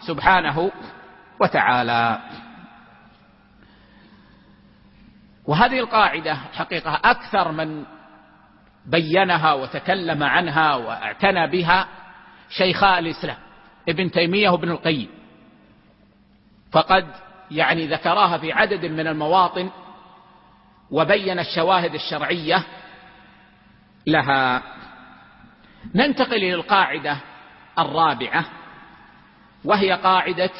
سبحانه وتعالى. وهذه القاعدة حقيقة أكثر من بينها وتكلم عنها واعتنى بها شيخاء الإسلام ابن تيمية وابن القيم. فقد يعني ذكراها في عدد من المواطن وبين الشواهد الشرعية لها. ننتقل إلى القاعدة الرابعة. وهي قاعدة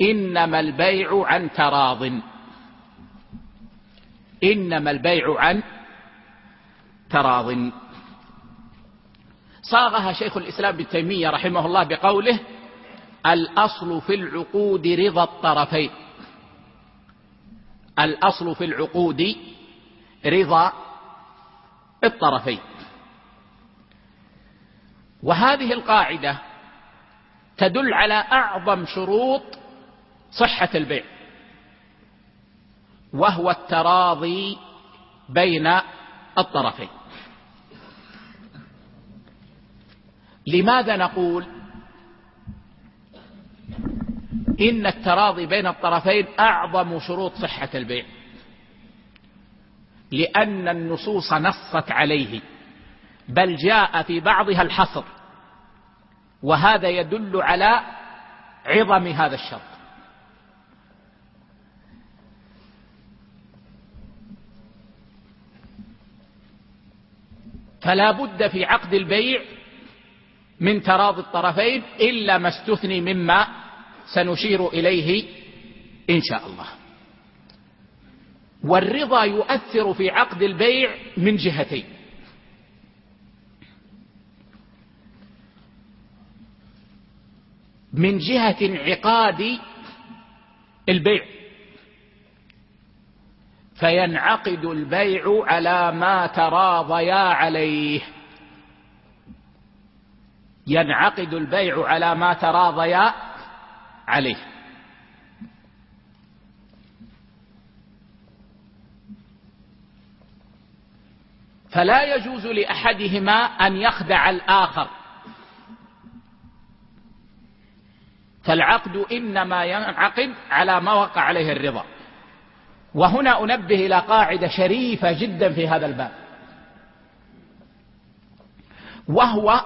إنما البيع عن تراض. إنما البيع عن تراض. صاغها شيخ الإسلام ابن تيمية رحمه الله بقوله الأصل في العقود رضا الطرفين. الأصل في العقود رضا الطرفين. وهذه القاعدة تدل على أعظم شروط صحة البيع وهو التراضي بين الطرفين. لماذا نقول إن التراضي بين الطرفين أعظم شروط صحة البيع؟ لأن النصوص نصت عليه بل جاء في بعضها الحصر. وهذا يدل على عظم هذا الشرط. فلا بد في عقد البيع من تراضي الطرفين إلا ما استثني مما سنشير إليه إن شاء الله. والرضا يؤثر في عقد البيع من جهتين. من جهة انعقاد البيع. فينعقد البيع على ما تراضيا عليه. ينعقد البيع على ما تراضيا عليه. فلا يجوز لأحدهما أن يخدع الآخر. فالعقد إنما ينعقد على ما وقع عليه الرضا. وهنا أنبه إلى قاعدة شريفة جدا في هذا الباب. وهو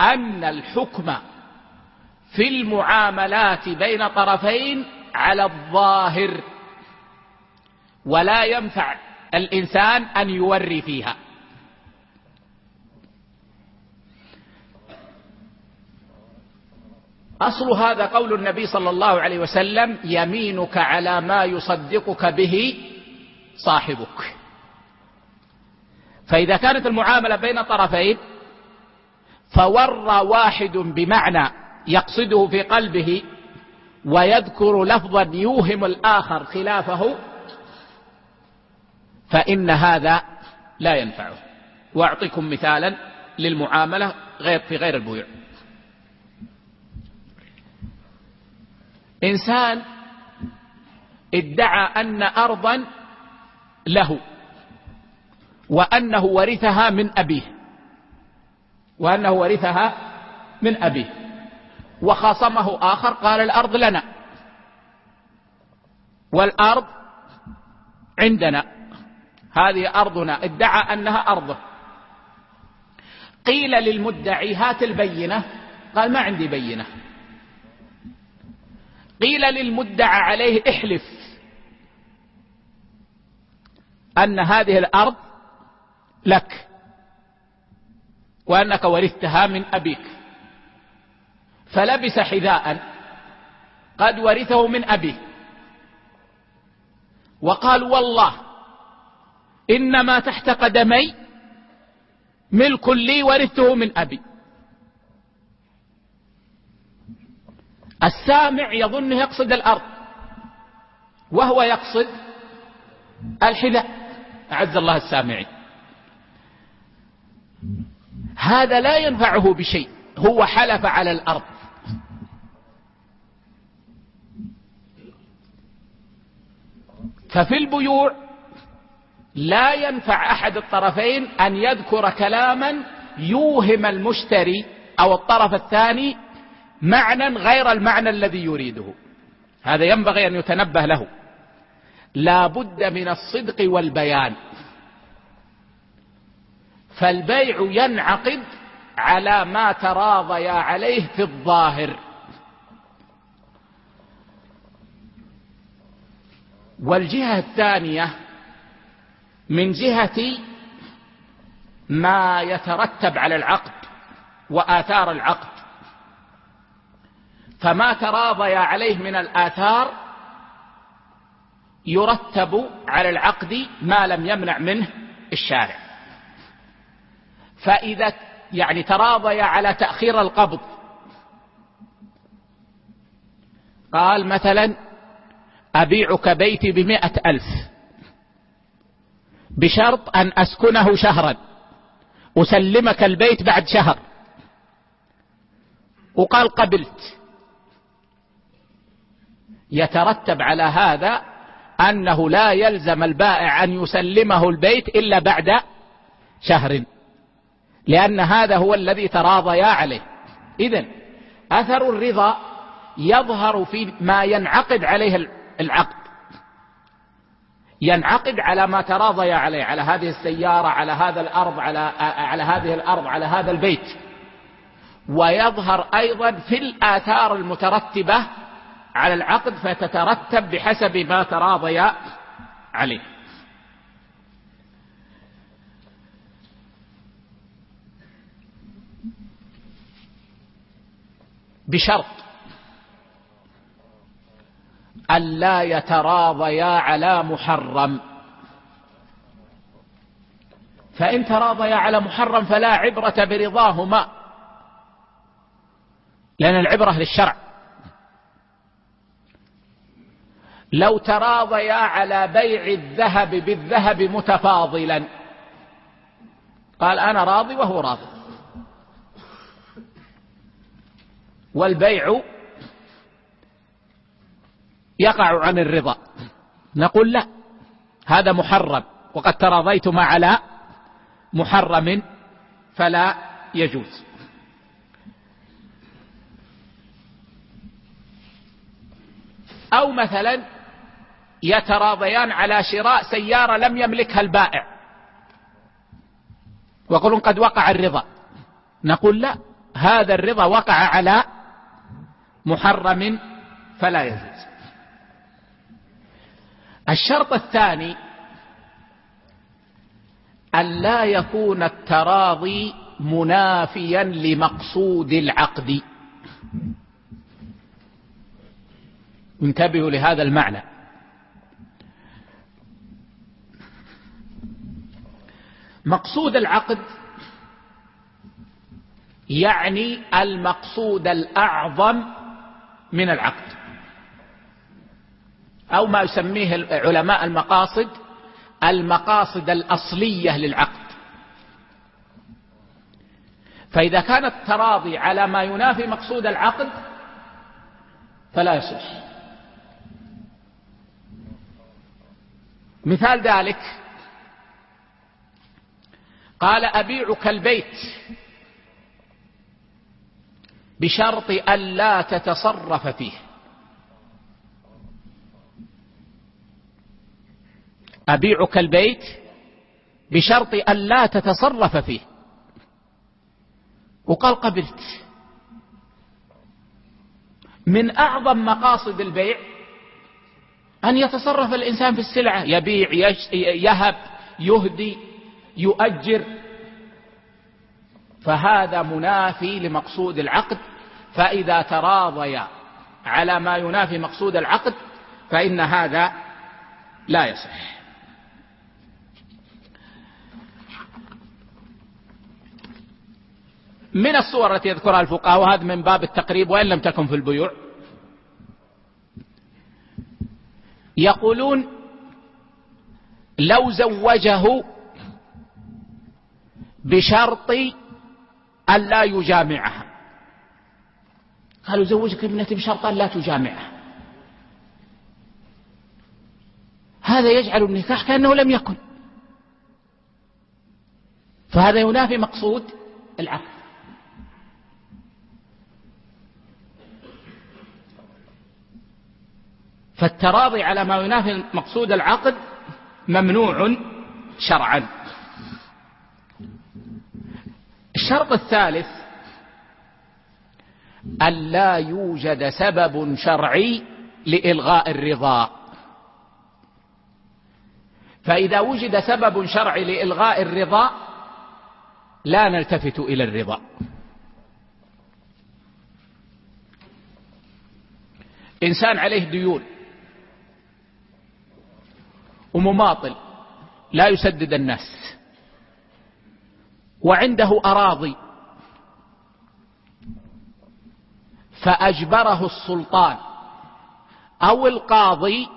أن الحكم في المعاملات بين طرفين على الظاهر ولا ينفع الإنسان أن يوري فيها. أصل هذا قول النبي صلى الله عليه وسلم يمينك على ما يصدقك به صاحبك. فإذا كانت المعاملة بين طرفين فور واحد بمعنى يقصده في قلبه ويذكر لفظا يوهم الآخر خلافه فإن هذا لا ينفعه. وأعطيكم مثالا للمعاملة غير في غير البيوع. إنسان ادعى أن أرضا له وأنه ورثها من أبيه وأنه ورثها من أبيه. وخاصمه آخر قال الأرض لنا والأرض عندنا هذه أرضنا. ادعى أنها أرضه. قيل للمدعي هات البينة قال ما عندي بينة. قيل للمدعى عليه احلف. أن هذه الأرض لك. وأنك ورثتها من أبيك. فلبس حذاء. قد ورثه من أبيه. وقال والله إنما تحت قدمي ملك لي ورثته من أبي. السامع يظنه يقصد الأرض وهو يقصد الحذاء أعز الله السامعين. هذا لا ينفعه بشيء هو حلف على الأرض. ففي البيوع لا ينفع أحد الطرفين أن يذكر كلاما يوهم المشتري أو الطرف الثاني معنى غير المعنى الذي يريده. هذا ينبغي أن يتنبه له. لا بد من الصدق والبيان. فالبيع ينعقد على ما تراضيا عليه في الظاهر. والجهة الثانية من جهة ما يترتب على العقد وآثار العقد. فما تراضي عليه من الآثار يرتب على العقد ما لم يمنع منه الشارع. فإذا يعني تراضي على تأخير القبض. قال مثلا أبيعك بيتي بمئة ألف بشرط أن أسكنه شهرا أسلمك البيت بعد شهر. وقال قبلت. يترتب على هذا أنه لا يلزم البائع أن يسلمه البيت إلا بعد شهر. لأن هذا هو الذي تراضيا عليه. إذن أثر الرضا يظهر في ما ينعقد عليه العقد. ينعقد على ما تراضي عليه على هذه السيارة على هذا الأرض على, على هذه الأرض على هذا البيت. ويظهر أيضا في الآثار المترتبة على العقد فتترتب بحسب ما تراضي عليه. بشرط ألا يتراضيا على محرم. فإن تراضيا على محرم فلا عبرة برضاهما لأن العبرة للشرع. لو تراضيا على بيع الذهب بالذهب متفاضلا. قال أنا راضي وهو راضي. والبيع يقع عن الرضا. نقول لا هذا محرم وقد تراضيتما على محرم فلا يجوز. أو مثلا يتراضيان على شراء سيارة لم يملكها البائع. ويقولون قد وقع الرضا. نقول لا هذا الرضا وقع على محرم فلا يجوز. الشرط الثاني أن لا يكون التراضي منافيا لمقصود العقد. انتبهوا لهذا المعنى. مقصود العقد يعني المقصود الأعظم من العقد أو ما يسميه علماء المقاصد المقاصد الأصلية للعقد. فإذا كان التراضي على ما ينافي مقصود العقد فلا يصح. مثال ذلك قال أبيعك البيت بشرط ألا تتصرف فيه. أبيعك البيت بشرط ألا تتصرف فيه. وقال قبلت. من أعظم مقاصد البيع أن يتصرف الإنسان في السلعة يبيع يهب يهدي. يؤجر. فهذا منافي لمقصود العقد. فإذا تراضيا على ما ينافي مقصود العقد فإن هذا لا يصح. من الصور التي يذكرها الفقهاء وهذا من باب التقريب وإن لم تكن في البيوع. يقولون لو زوجه بشرط أن لا يجامعها. قالوا زوجك ابنتي بشرط أن لا تجامعها. هذا يجعل النكاح كأنه لم يكن. فهذا ينافي مقصود العقد فالتراضي على ما ينافي مقصود العقد ممنوع شرعا. الشرط الثالث ألا يوجد سبب شرعي لإلغاء الرضا. فإذا وجد سبب شرعي لإلغاء الرضا لا نلتفت إلى الرضا. إنسان عليه ديون ومماطل لا يسدد الناس. وعنده أراضي. فأجبره السلطان. أو القاضي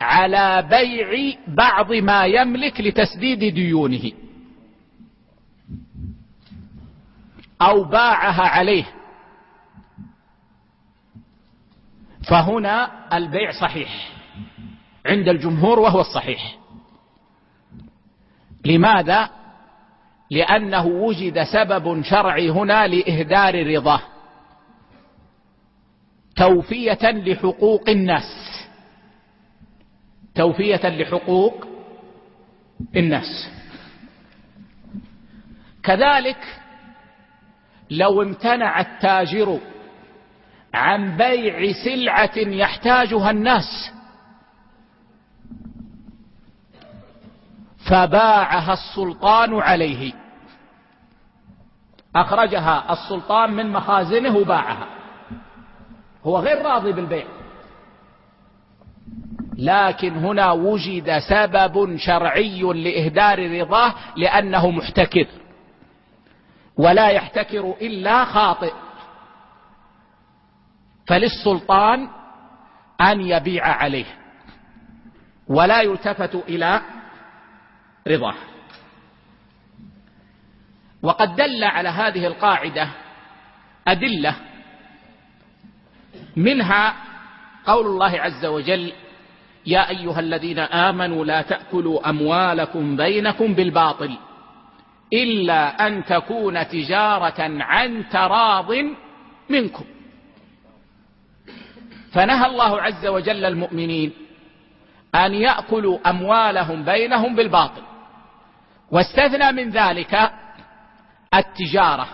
على بيع بعض ما يملك لتسديد ديونه. أو باعها عليه. فهنا البيع صحيح. عند الجمهور وهو الصحيح. لماذا؟ لأنه وجد سبب شرعي هنا لإهدار رضاه. توفية لحقوق الناس. توفية لحقوق الناس. كذلك لو امتنع التاجر عن بيع سلعة يحتاجها الناس فباعها السلطان عليه. أخرجها السلطان من مخازنه وباعها. هو غير راضي بالبيع. لكن هنا وجد سبب شرعي لإهدار رضاه لأنه محتكر. ولا يحتكر إلا خاطئ. فللسلطان أن يبيع عليه. ولا يلتفت إلى رضاه وقد دل على هذه القاعدة أدلة منها قول الله عز وجل يا أيها الذين آمنوا لا تأكلوا أموالكم بينكم بالباطل إلا أن تكون تجارة عن تراض منكم. فنهى الله عز وجل المؤمنين أن يأكلوا أموالهم بينهم بالباطل. واستثنى من ذلك التجارة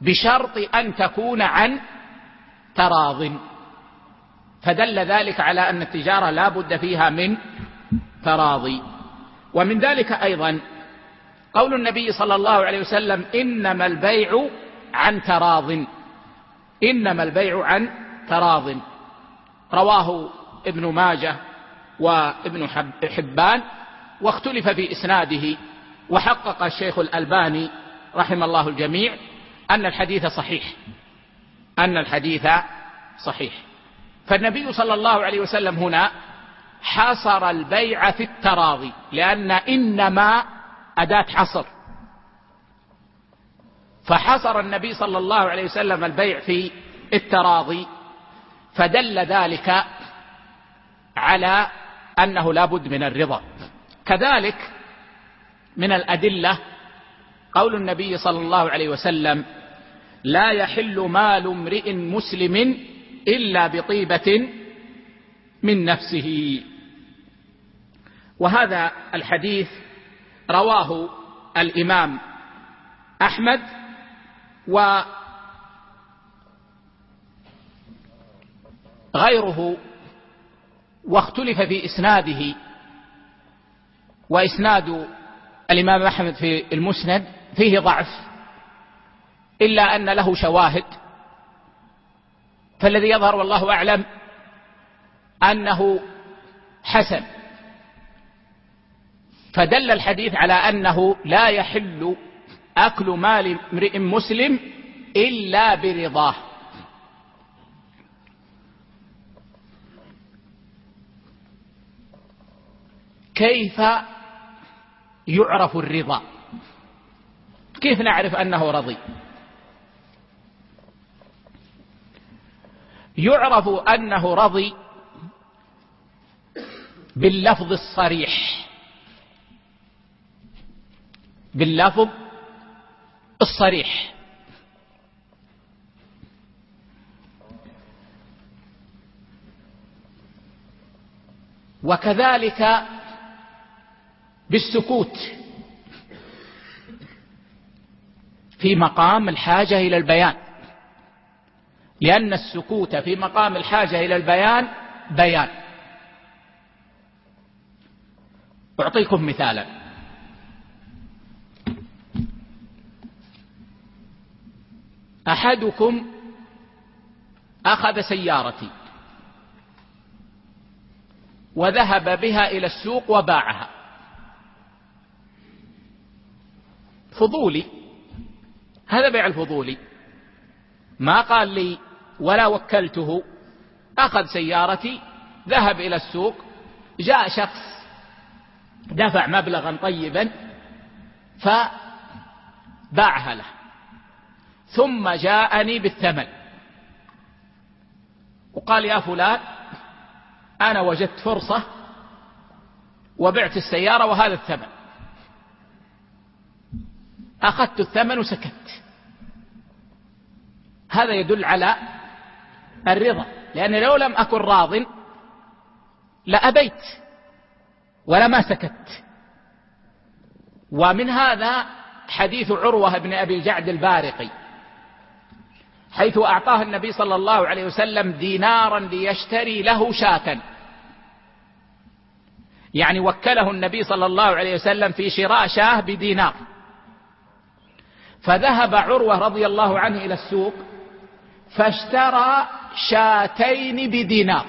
بشرط أن تكون عن تراض. فدل ذلك على أن التجارة لا بد فيها من تراضي. ومن ذلك أيضا قول النبي صلى الله عليه وسلم إنما البيع عن تراض. إنما البيع عن تراض. رواه ابن ماجه وابن حبان واختلف في إسناده وحقق الشيخ الألباني رحم الله الجميع أن الحديث صحيح. أن الحديث صحيح. فالنبي صلى الله عليه وسلم هنا حصر البيع في التراضي لأن إنما أداة حصر فحصر النبي صلى الله عليه وسلم البيع في التراضي فدل ذلك على أنه لا بد من الرضا. كذلك من الأدلة قول النبي صلى الله عليه وسلم لا يحل مال امرئ مسلم إلا بطيبة من نفسه. وهذا الحديث رواه الإمام أحمد وغيره واختلف في إسناده وإسناد الإمام أحمد في المسند فيه ضعف إلا أن له شواهد. فالذي يظهر والله أعلم أنه حسن. فدل الحديث على أنه لا يحل أكل مال امرئ مسلم إلا برضاه. كيف يعرف الرضا. كيف نعرف أنه رضي؟ يعرف أنه رضي باللفظ الصريح. باللفظ الصريح. وكذلك بالسكوت. في مقام الحاجة إلى البيان. لأن السكوت في مقام الحاجة إلى البيان بيان. أعطيكم مثالا. أحدكم أخذ سيارتي. وذهب بها إلى السوق وباعها. فضولي. هذا بيع الفضولي. ما قال لي ولا وكلته. أخذ سيارتي ذهب إلى السوق جاء شخص دفع مبلغا طيبا فباعها له. ثم جاءني بالثمن. وقال يا فلان أنا وجدت فرصة وبعت السيارة وهذا الثمن. أخذت الثمن وسكت. هذا يدل على الرضا لأن لو لم أكن راض لأبيت ولا ما سكت. ومن هذا حديث عروة بن أبي الجعد البارقي حيث أعطاه النبي صلى الله عليه وسلم دينارا ليشتري له شاة. يعني وكله النبي صلى الله عليه وسلم في شراء شاة بدينار. فذهب عروة رضي الله عنه إلى السوق فاشترى شاتين بدينار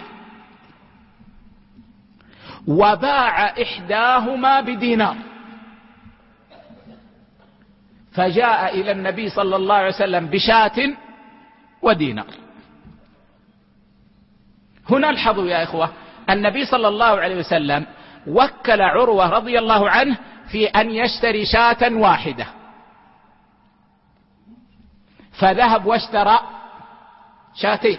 وباع إحداهما بدينار فجاء إلى النبي صلى الله عليه وسلم بشاة ودينار. هنا الحظوا يا إخوة. النبي صلى الله عليه وسلم وكل عروة رضي الله عنه في أن يشتري شاة واحدة. فذهب واشترى شاتين.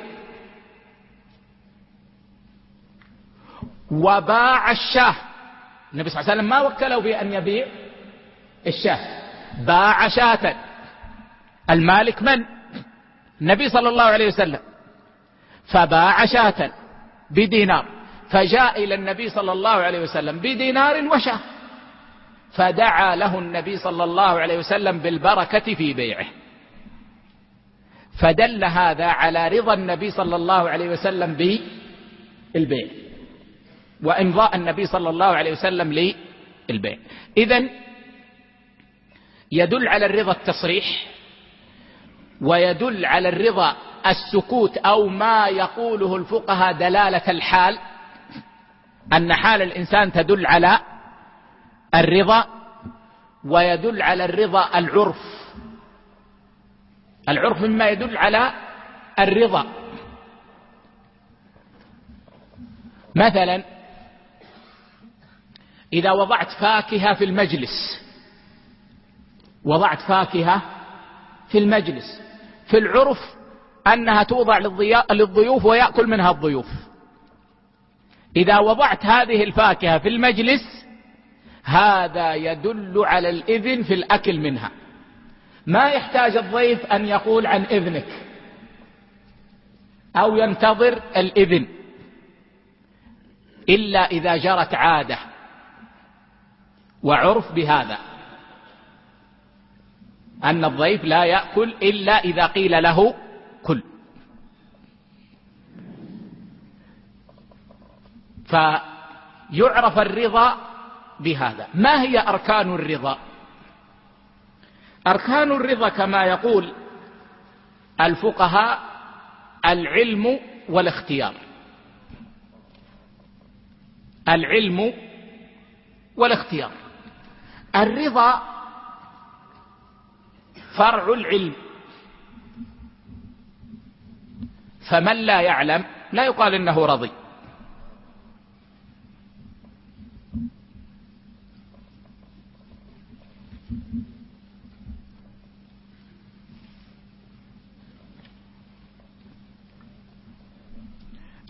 وباع الشاه. النبي صلى الله عليه وسلم ما وكله بأن يبيع الشاه. باع شاة. المالك من؟ النبي صلى الله عليه وسلم. فباع شاة بدينار. فجاء إلى النبي صلى الله عليه وسلم بدينار وشاه. فدعا له النبي صلى الله عليه وسلم بالبركة في بيعه. فدل هذا على رضا النبي صلى الله عليه وسلم بالبيع وإمضاء النبي صلى الله عليه وسلم للبيع إذا يدل على الرضا التصريح ويدل على الرضا السكوت أو ما يقوله الفقهاء دلالة الحال أن حال الإنسان تدل على الرضا ويدل على الرضا العرف. العرف مما يدل على الرضا. مثلا إذا وضعت فاكهة في المجلس وضعت فاكهة في المجلس في العرف أنها توضع للضيوف ويأكل منها الضيوف. إذا وضعت هذه الفاكهة في المجلس هذا يدل على الإذن في الأكل منها. ما يحتاج الضيف أن يقول عن إذنك أو ينتظر الإذن إلا إذا جرت عادة وعرف بهذا أن الضيف لا يأكل إلا إذا قيل له كل. فيعرف الرضا بهذا. ما هي أركان الرضا؟ أركان الرضا كما يقول الفقهاء العلم والاختيار. العلم والاختيار. الرضا فرع العلم. فمن لا يعلم لا يقال إنه رضي.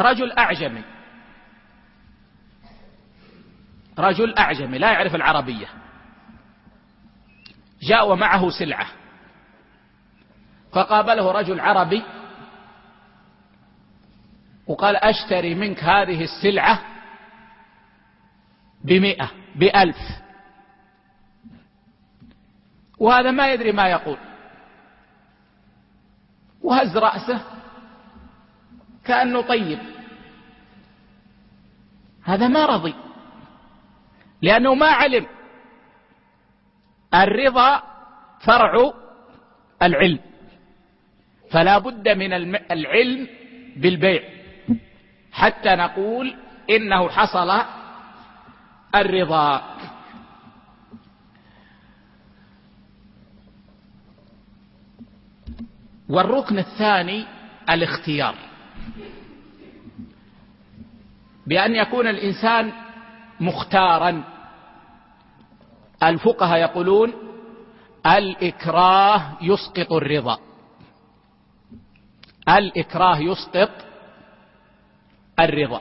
رجل أعجمي. رجل أعجمي لا يعرف العربية. جاء ومعه سلعة. فقابله رجل عربي وقال أشتري منك هذه السلعة بمئة بألف. وهذا ما يدري ما يقول. وهز رأسه كأنه طيب. هذا ما رضي. لأنه ما علم. الرضا فرع العلم. فلا بد من العلم بالبيع. حتى نقول إنه حصل الرضا. والركن الثاني الاختيار. بأن يكون الإنسان مختارا. الفقهاء يقولون الإكراه يسقط الرضا. الإكراه يسقط الرضا.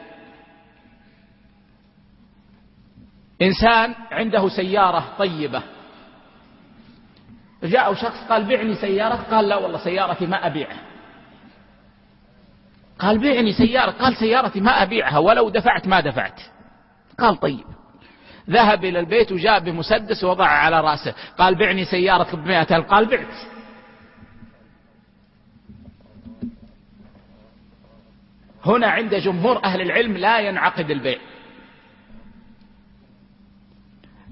إنسان عنده سيارة طيبة. جاء شخص قال بعني سيارة؟ قال لا والله سيارتي ما أبيعها. قال بعني سيارة قال سيارتي ما أبيعها ولو دفعت ما دفعت. قال طيب. ذهب إلى البيت وجاء بمسدس ووضع على رأسه. قال بعني سيارة بمئة ألف. قال بعت. هنا عند جمهور أهل العلم لا ينعقد البيع.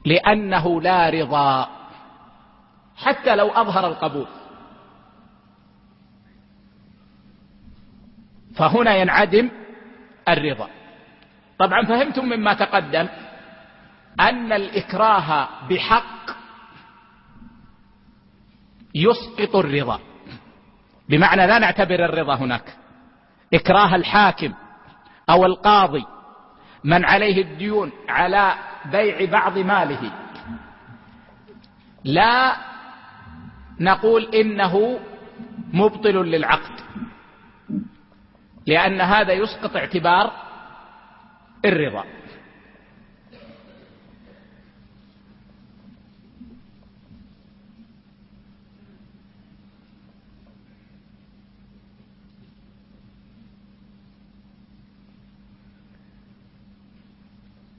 لأنه لا رضا. حتى لو أظهر القبول. فهنا ينعدم الرضا. طبعا فهمتم مما تقدم أن الإكراه بحق يسقط الرضا. بمعنى لا نعتبر الرضا هناك. إكراه الحاكم أو القاضي من عليه الديون على بيع بعض ماله. لا نقول إنه مبطل للعقد. لأن هذا يسقط اعتبار الرضا.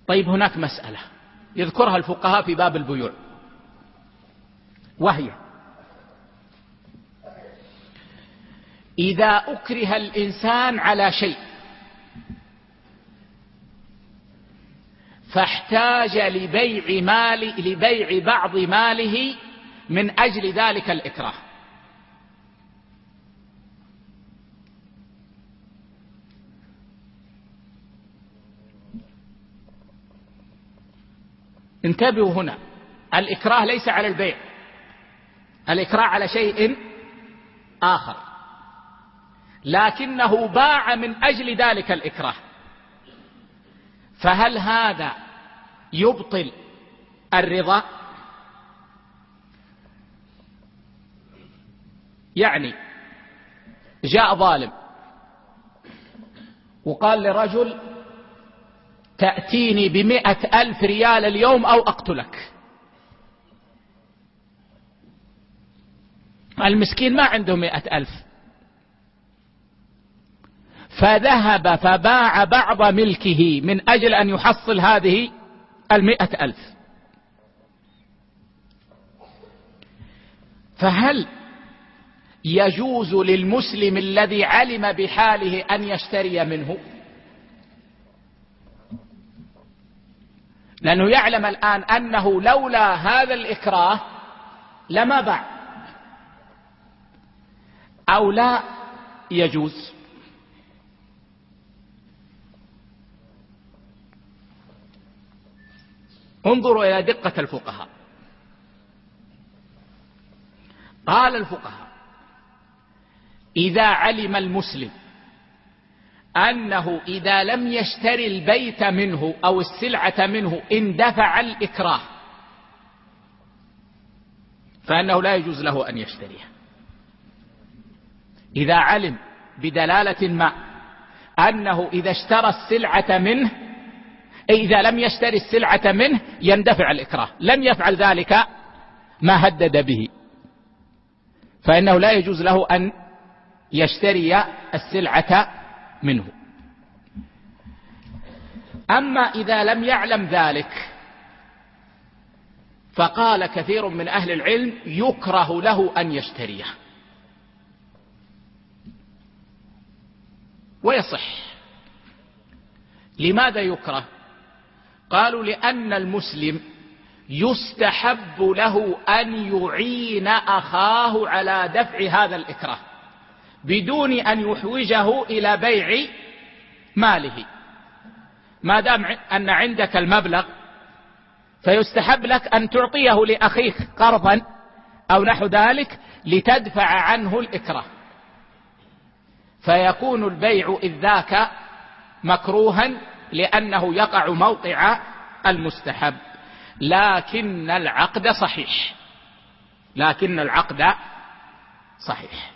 طيب هناك مسألة يذكرها الفقهاء في باب البيوع. وهي إذا أكره الإنسان على شيء فاحتاج لبيع مال لبيع بعض ماله من أجل ذلك الإكراه. انتبهوا هنا الإكراه ليس على البيع الإكراه على شيء آخر. لكنه باع من أجل ذلك الإكراه. فهل هذا يبطل الرضا؟ يعني جاء ظالم وقال لرجل تأتيني بمئة ألف ريال اليوم أو أقتلك. المسكين ما عنده مئة ألف. فذهب فباع بعض ملكه من أجل أن يحصل هذه المئة ألف. فهل يجوز للمسلم الذي علم بحاله أن يشتري منه؟ لأنه يعلم الآن أنه لولا هذا الإكراه لما باع. أو لا يجوز؟ انظروا إلى دقة الفقهاء. قال الفقهاء إذا علم المسلم أنه إذا لم يشتري البيت منه أو السلعة منه اندفع الإكراه فأنه لا يجوز له أن يشتريها. إذا علم بدلالة ما أنه إذا اشترى السلعة منه إذا لم يشتري السلعة منه يندفع الإكراه. لم يفعل ذلك ما هدد به. فإنه لا يجوز له أن يشتري السلعة منه. أما إذا لم يعلم ذلك فقال كثير من أهل العلم يكره له أن يشتريه. ويصح. لماذا يكره؟ قالوا لأن المسلم يستحب له أن يعين أخاه على دفع هذا الإكراه بدون أن يحوجه إلى بيع ماله. ما دام أن عندك المبلغ فيستحب لك أن تعطيه لأخيك قرضا أو نحو ذلك لتدفع عنه الإكراه. فيكون البيع إذ ذاك مكروها لأنه يقع موقع المستحب. لكن العقد صحيح. لكن العقد صحيح.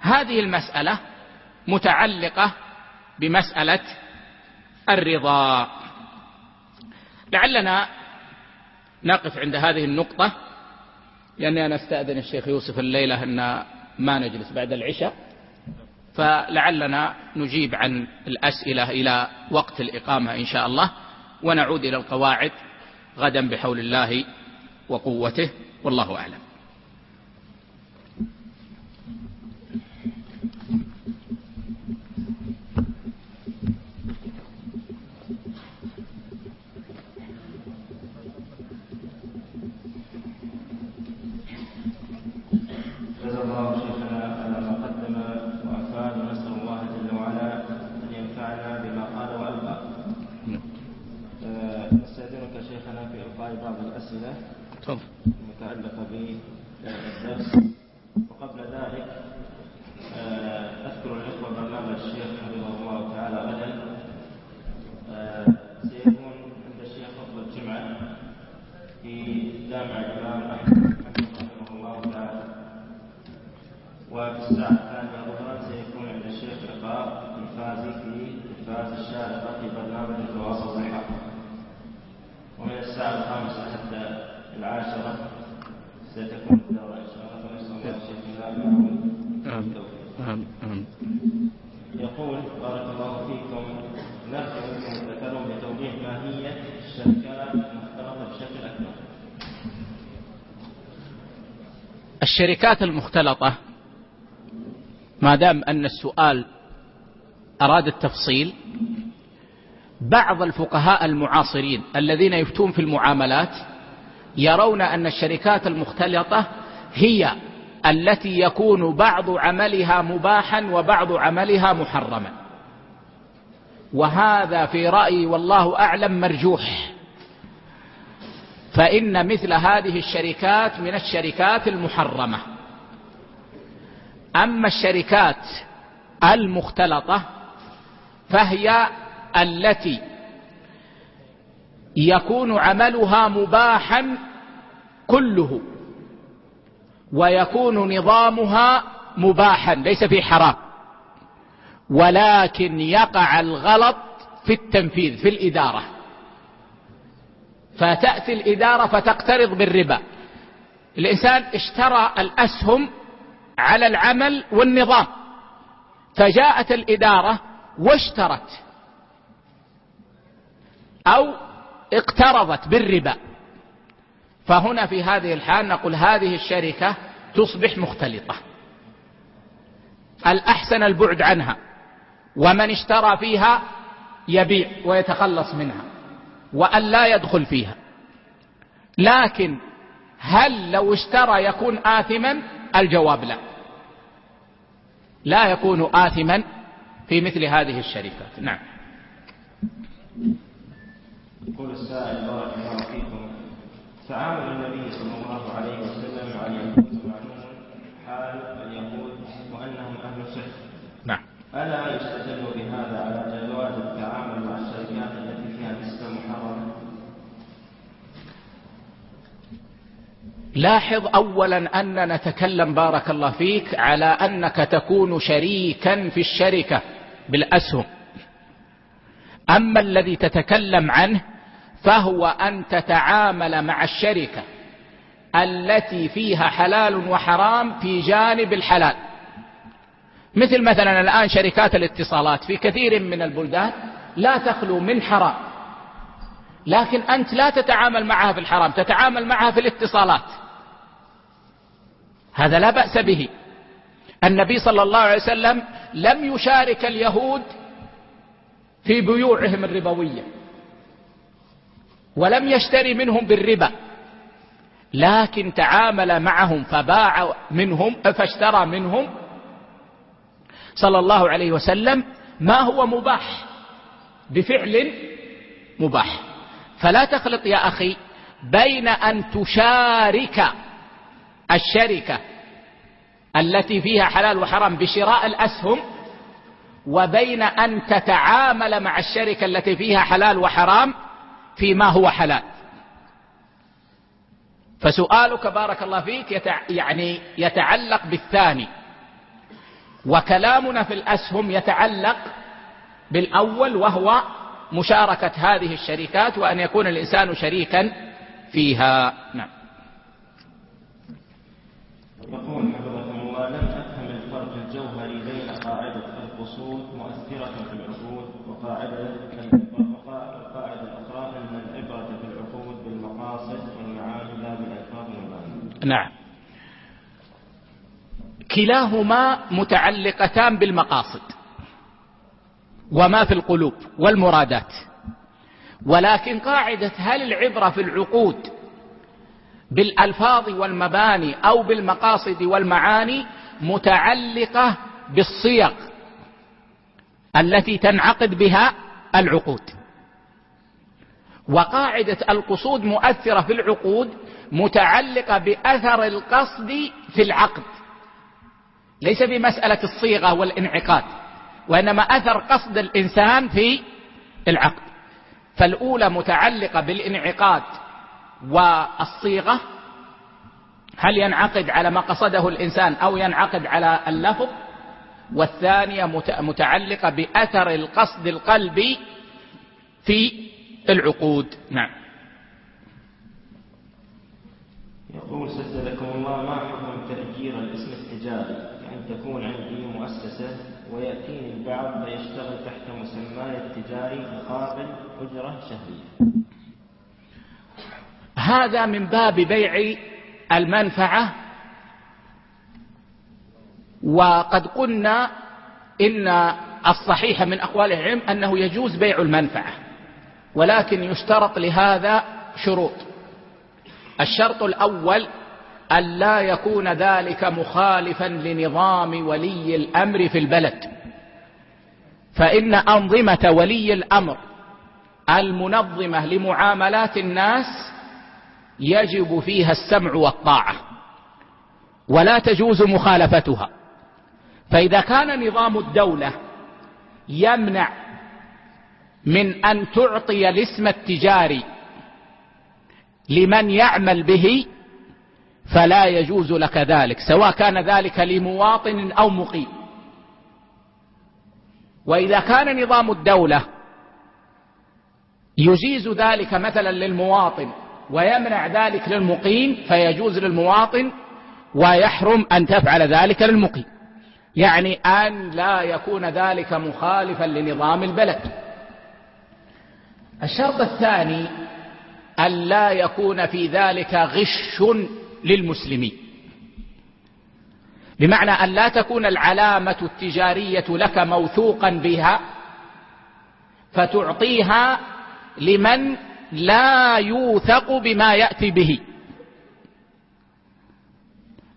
هذه المسألة متعلقة بمسألة الرضا. لعلنا نقف عند هذه النقطة. لأني أنا استأذن الشيخ يوسف الليلة أن ما نجلس بعد العشاء. فلعلنا نجيب عن الأسئلة إلى وقت الإقامة إن شاء الله ونعود إلى القواعد غدا بحول الله وقوته والله أعلم. الشركات المختلطة ما دام أن السؤال أراد التفصيل بعض الفقهاء المعاصرين الذين يفتون في المعاملات يرون أن الشركات المختلطة هي التي يكون بعض عملها مباحا وبعض عملها محرما. وهذا في رأيي والله أعلم مرجوح. فإن مثل هذه الشركات من الشركات المحرمة. أما الشركات المختلطة فهي التي يكون عملها مباحا كله ويكون نظامها مباحا ليس في حرام ولكن يقع الغلط في التنفيذ في الإدارة. فتأتي الإدارة فتقترض بالربا. الإنسان اشترى الأسهم على العمل والنظام. فجاءت الإدارة واشترت أو اقترضت بالربا. فهنا في هذه الحال نقول هذه الشركة تصبح مختلطة. الأحسن البعد عنها. ومن اشترى فيها يبيع ويتخلص منها. وأن لا يدخل فيها. لكن هل لو اشترى يكون آثما؟ الجواب لا. لا يكون آثما في مثل هذه الشركات. نعم. يقول السائل بارك الله فيكم. تعامل النبي صلى الله عليه وسلم مع اليهود حال اليهود وأنهم أهل سحر نعم. ألا يستدل بهذا على جواز التعامل مع الشركات التي فيها نسبه محرمه لاحظ اولا أن نتكلم بارك الله فيك على أنك تكون شريكا في الشركة بالأسهم. أما الذي تتكلم عنه فهو أن تتعامل مع الشركة التي فيها حلال وحرام في جانب الحلال. مثل مثلا الآن شركات الاتصالات في كثير من البلدان لا تخلو من حرام لكن أنت لا تتعامل معها في الحرام تتعامل معها في الاتصالات. هذا لا بأس به. النبي صلى الله عليه وسلم لم يشارك اليهود في بيوعهم الربوية ولم يشتري منهم بالربا لكن تعامل معهم فباع منهم فاشترى منهم صلى الله عليه وسلم ما هو مباح بفعل مباح. فلا تخلط يا أخي بين أن تشارك الشركة التي فيها حلال وحرام بشراء الأسهم وبين أن تتعامل مع الشركة التي فيها حلال وحرام فيما هو حلال. فسؤالك بارك الله فيك يتع... يعني يتعلق بالثاني. وكلامنا في الأسهم يتعلق بالأول وهو مشاركة هذه الشركات وأن يكون الإنسان شريكا فيها. نعم. يقول حفظكم الله لم أفهم الفرق الجوهري بين قاعدة القصور مؤثرة في العقود وقاعدة القاعدة الأخرى أن العبرة في العقود بالمقاصد والمعاني لا بالألفاظ والمعاني. نعم. كلاهما متعلقتان بالمقاصد وما في القلوب والمرادات ولكن قاعدة هل العبرة في العقود بالألفاظ والمباني أو بالمقاصد والمعاني متعلقة بالصيغ التي تنعقد بها العقود. وقاعدة القصود مؤثرة في العقود متعلقة بأثر القصد في العقد ليس بمسألة الصيغة والانعقاد وإنما أثر قصد الإنسان في العقد. فالأولى متعلقة بالانعقاد والصيغة هل ينعقد على ما قصده الإنسان أو ينعقد على اللفظ؟ والثانية متعلقة بأثر القصد القلبي في العقود. نعم. يقول سددكم الله ما حكم تأجير الاسم التجاري كأن تكون عندي مؤسسة ويأتيني البعض فيشتغل تحت مسماي التجاري مقابل أجرة شهرية. هذا من باب بيع المنفعة. وقد قلنا إن الصحيح من أقوال العلم أنه يجوز بيع المنفعة ولكن يشترط لهذا شروط. الشرط الأول أن لا يكون ذلك مخالفا لنظام ولي الأمر في البلد. فإن أنظمة ولي الأمر المنظمة لمعاملات الناس يجب فيها السمع والطاعة ولا تجوز مخالفتها. فإذا كان نظام الدولة يمنع من أن تعطي الاسم التجاري لمن يعمل به فلا يجوز لك ذلك سواء كان ذلك لمواطن أو مقيم. وإذا كان نظام الدولة يجيز ذلك مثلا للمواطن ويمنع ذلك للمقيم فيجوز للمواطن ويحرم أن تفعل ذلك للمقيم. يعني أن لا يكون ذلك مخالفا لنظام البلد. الشرط الثاني أن لا يكون في ذلك غش للمسلمين. بمعنى أن لا تكون العلامة التجارية لك موثوقا بها فتعطيها لمن لا يوثق بما يأتي به.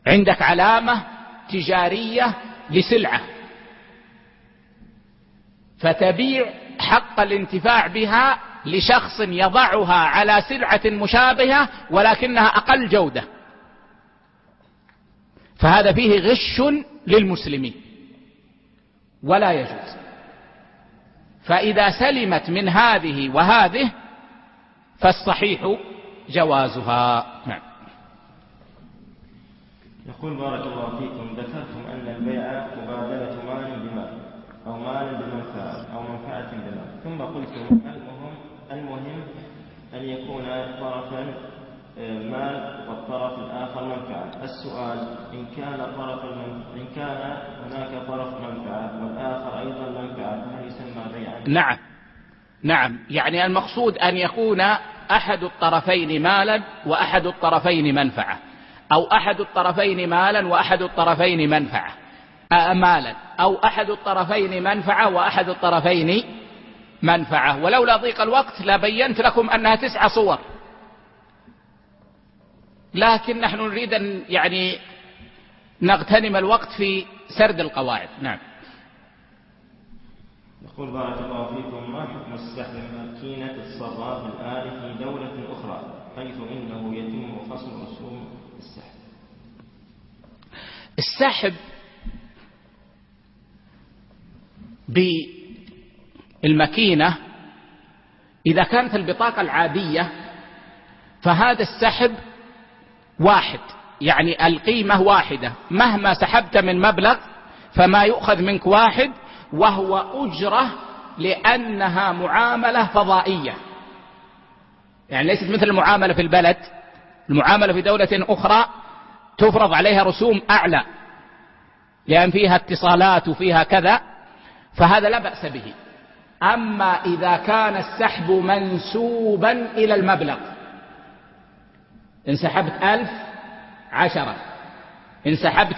عندك علامة تجارية لسلعة. فتبيع حق الانتفاع بها لشخص يضعها على سلعة مشابهة ولكنها أقل جودة. فهذا فيه غش للمسلمين. ولا يجوز. فإذا سلمت من هذه وهذه فالصحيح جوازها. نعم. يقول بارك الله فيكم ذكرتم أن البيع مبادلة مال بمال أو مال بمنفعة أو منفعة بمال ثم قلتم المهم المهم أن يكون طرفا آه، مال والطرف الآخر منفعة السؤال إن كان طرف إن كان هناك طرف منفعة والآخر أيضا منفعة هل يسمى بيعا؟ نعم. نعم. يعني المقصود أن يكون أحد الطرفين مالا وأحد الطرفين منفعة. أو أحد الطرفين مالا وأحد الطرفين منفعة. آه، مالا. أو أحد الطرفين منفعة وأحد الطرفين منفعة. ولولا ضيق الوقت لبينت لكم أنها تسعة صور. لكن نحن نريد أن يعني نغتنم الوقت في سرد القواعد. نعم. يقول بارك الله فيكم ما حكم السحب ماكينة الصراف الآلي في دولة أخرى حيث إنه يتم خصم رسوم السحب السحب بالماكينة إذا كانت البطاقة العادية فهذا السحب واحد يعني القيمة واحدة. مهما سحبت من مبلغ فما يؤخذ منك واحد وهو أجرة لأنها معاملة فضائية. يعني ليست مثل المعاملة في البلد. المعاملة في دولة أخرى تفرض عليها رسوم أعلى. لأن فيها اتصالات وفيها كذا فهذا لا بأس به. أما إذا كان السحب منسوبا إلى المبلغ. إن سحبت ألف عشرة. إن سحبت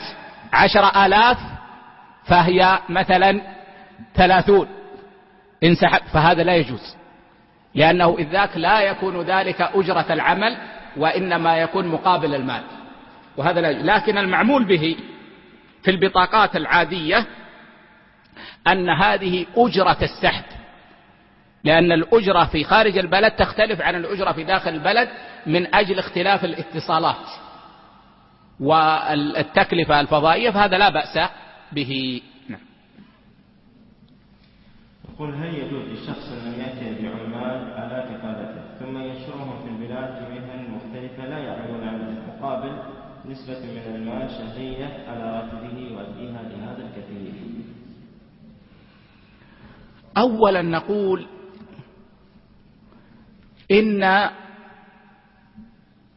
آلاف فهي مثلا ثلاثون. إن سحب فهذا لا يجوز. لأنه إذ ذاك لا يكون ذلك أجرة العمل وإنما يكون مقابل المال. وهذا لا يجوز. لكن المعمول به في البطاقات العادية أن هذه أجرة السحب. لأن الأجرة في خارج البلد تختلف عن الأجرة في داخل البلد من أجل اختلاف الاتصالات. والتكلفة الفضائية فهذا لا بأس به يقول هل يجوز لشخص أن يأتي بعمال على كفالته ثم ينشرهم في البلاد في مهن مختلفة لا يعملون عليه مقابل نسبة من المال شهرية على راتبه يؤديها لهذا الكثير. أولا نقول إن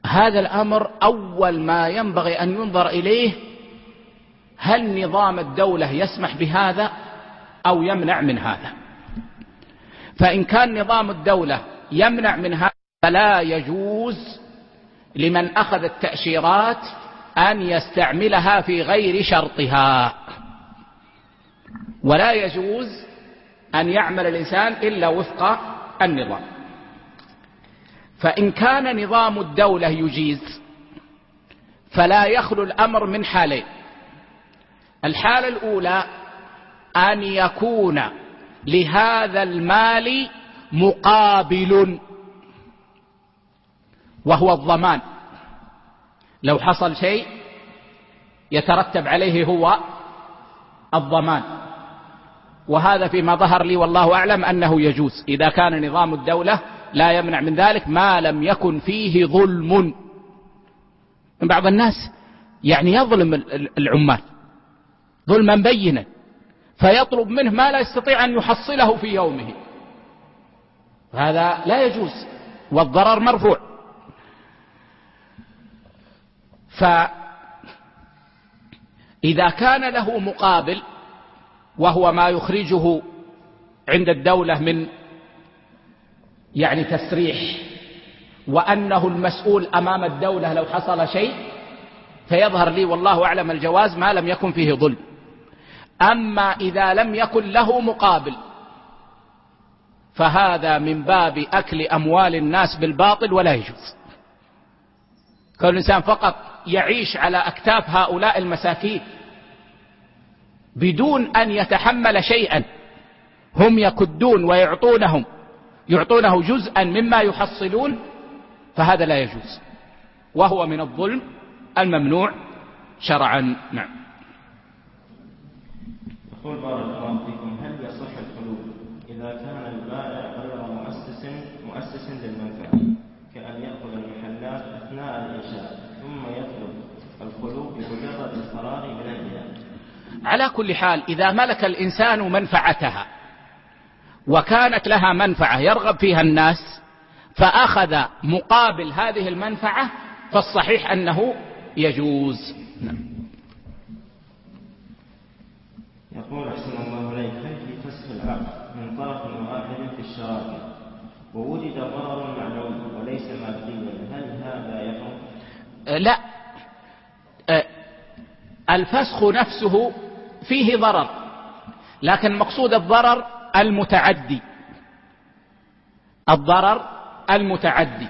هذا الأمر أول ما ينبغي أن ينظر إليه هل نظام الدولة يسمح بهذا أو يمنع من هذا. فإن كان نظام الدولة يمنع من هذا فلا يجوز لمن أخذ التأشيرات أن يستعملها في غير شرطها. ولا يجوز أن يعمل الإنسان إلا وفق النظام. فإن كان نظام الدولة يجيز فلا يخلو الأمر من حالين. الحالة الأولى أن يكون لهذا المال مقابل. وهو الضمان. لو حصل شيء يترتب عليه هو الضمان. وهذا فيما ظهر لي والله أعلم أنه يجوز. إذا كان نظام الدولة لا يمنع من ذلك ما لم يكن فيه ظلم. بعض الناس يعني يظلم العمال. ظلما بينا. فيطلب منه ما لا يستطيع أن يحصله في يومه. هذا لا يجوز والضرر مرفوع. فإذا كان له مقابل وهو ما يخرجه عند الدولة من يعني تسريح وأنه المسؤول أمام الدولة لو حصل شيء فيظهر لي والله أعلم الجواز ما لم يكن فيه ظلم. أما إذا لم يكن له مقابل. فهذا من باب أكل أموال الناس بالباطل ولا يجوز. كون الإنسان فقط يعيش على أكتاف هؤلاء المساكين بدون أن يتحمل شيئا. هم يكدون ويعطونهم يعطونه جزءا مما يحصلون فهذا لا يجوز. وهو من الظلم الممنوع شرعا. نعم. يقول بارك الله فيكم هل يصح الخلو إذا كان البائع غير مؤسس مؤسس للمنفعة؟ كأن يأخذ المحلات أثناء الإنشاء ثم يطلب الخلو بمجرد الفراغ من البناء على كل حال إذا ملك الإنسان منفعتها وكانت لها منفعة يرغب فيها الناس فأخذ مقابل هذه المنفعة فالصحيح أنه يجوز. نعم. يقول أحسن الله إليك هل في فسخ العقد من طرف واحد في الشراكة ووجد ضرر معنوي وليس ماديا هل هذا يقع؟ لا. الفسخ نفسه فيه ضرر لكن مقصود الضرر المتعدي. الضرر المتعدي.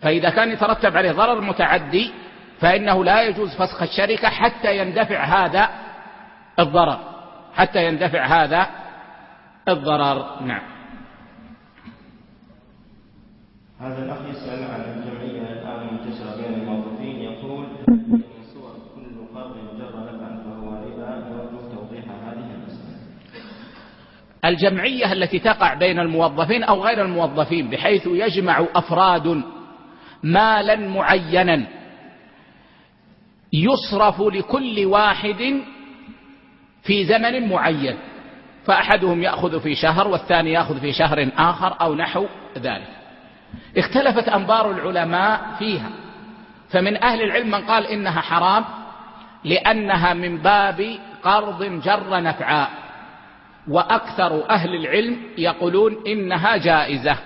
فإذا كان يترتب عليه ضرر متعدي فإنه لا يجوز فسخ الشركة حتى يندفع هذا الضرر. حتى يندفع هذا الضرر. نعم. هذا الأخ يسأل عن الجمعية الآن منتشرة بين الموظفين. يقول صور كل قرض جر نفعا فهو ربا يرجو توضيح هذه المسألة الجمعية التي تقع بين الموظفين أو غير الموظفين بحيث يجمع أفراد مالا معينا يصرف لكل واحد في زمن معين فأحدهم يأخذ في شهر والثاني يأخذ في شهر آخر أو نحو ذلك. اختلفت أنبار العلماء فيها فمن أهل العلم من قال إنها حرام لأنها من باب قرض جر نفعا. وأكثر أهل العلم يقولون إنها جائزة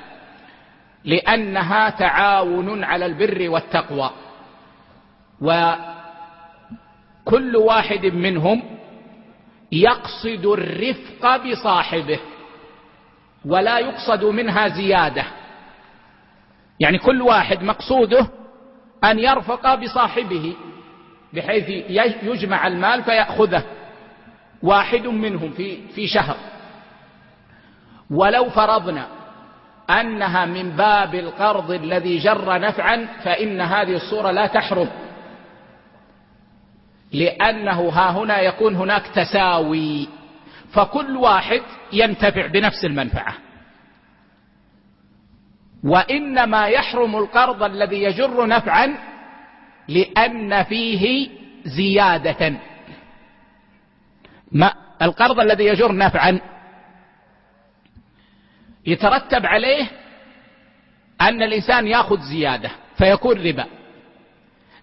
لأنها تعاون على البر والتقوى. وكل واحد منهم يقصد الرفق بصاحبه ولا يقصد منها زيادة. يعني كل واحد مقصوده أن يرفق بصاحبه بحيث يجمع المال فيأخذه. واحد منهم في في شهر. ولو فرضنا أنها من باب القرض الذي جر نفعا فإن هذه الصورة لا تحرم. لأنه ها هنا يكون هناك تساوي فكل واحد ينتفع بنفس المنفعة. وإنما يحرم القرض الذي يجر نفعا لأن فيه زيادة. ما القرض الذي يجر نفعا؟ يترتب عليه أن الإنسان يأخذ زيادة فيكون ربا.